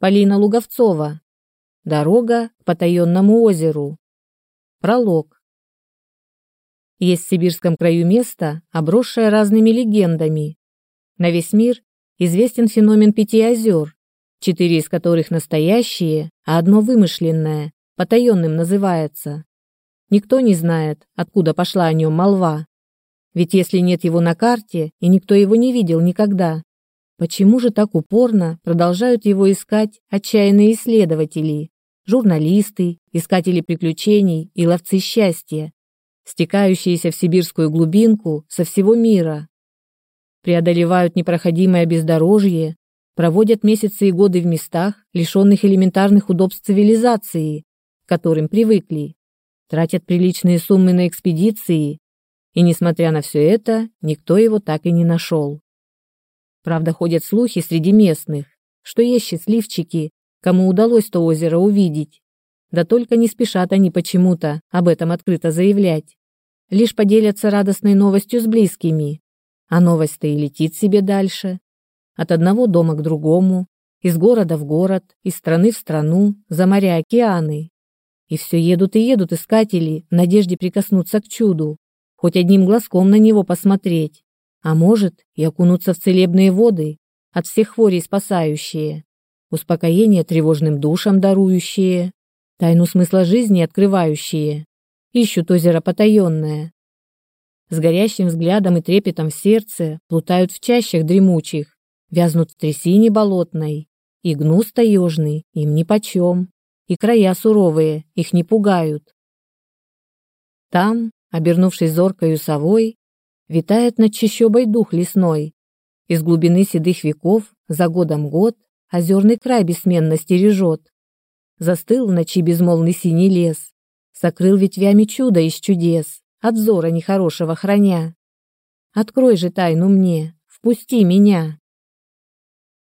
Полина Луговцова. Дорога к потаенному озеру. Пролог. Есть в сибирском краю место, обросшее разными легендами. На весь мир известен феномен пяти озер, четыре из которых настоящие, а одно вымышленное, потаенным называется. Никто не знает, откуда пошла о нем молва. Ведь если нет его на карте, и никто его не видел никогда, Почему же так упорно продолжают его искать отчаянные исследователи, журналисты, искатели приключений и ловцы счастья, стекающиеся в сибирскую глубинку со всего мира? Преодолевают непроходимое бездорожье, проводят месяцы и годы в местах, лишенных элементарных удобств цивилизации, к которым привыкли, тратят приличные суммы на экспедиции, и, несмотря на все это, никто его так и не нашел. Правда, ходят слухи среди местных, что есть счастливчики, кому удалось то озеро увидеть. Да только не спешат они почему-то об этом открыто заявлять. Лишь поделятся радостной новостью с близкими. А новость-то и летит себе дальше. От одного дома к другому, из города в город, из страны в страну, за моря океаны. И все едут и едут искатели в надежде прикоснуться к чуду, хоть одним глазком на него посмотреть а может и окунуться в целебные воды, от всех хворей спасающие, успокоение тревожным душам дарующие, тайну смысла жизни открывающие, ищут озеро потаенное. С горящим взглядом и трепетом в сердце плутают в чащах дремучих, вязнут в трясине болотной, и гнус таежный им нипочем, и края суровые их не пугают. Там, обернувшись зоркою совой, Витает над чащобой дух лесной. Из глубины седых веков за годом год озерный край бессменно стережет. Застыл в ночи безмолвный синий лес, сокрыл ветвями чудо из чудес, от взора нехорошего храня. Открой же тайну мне, впусти меня.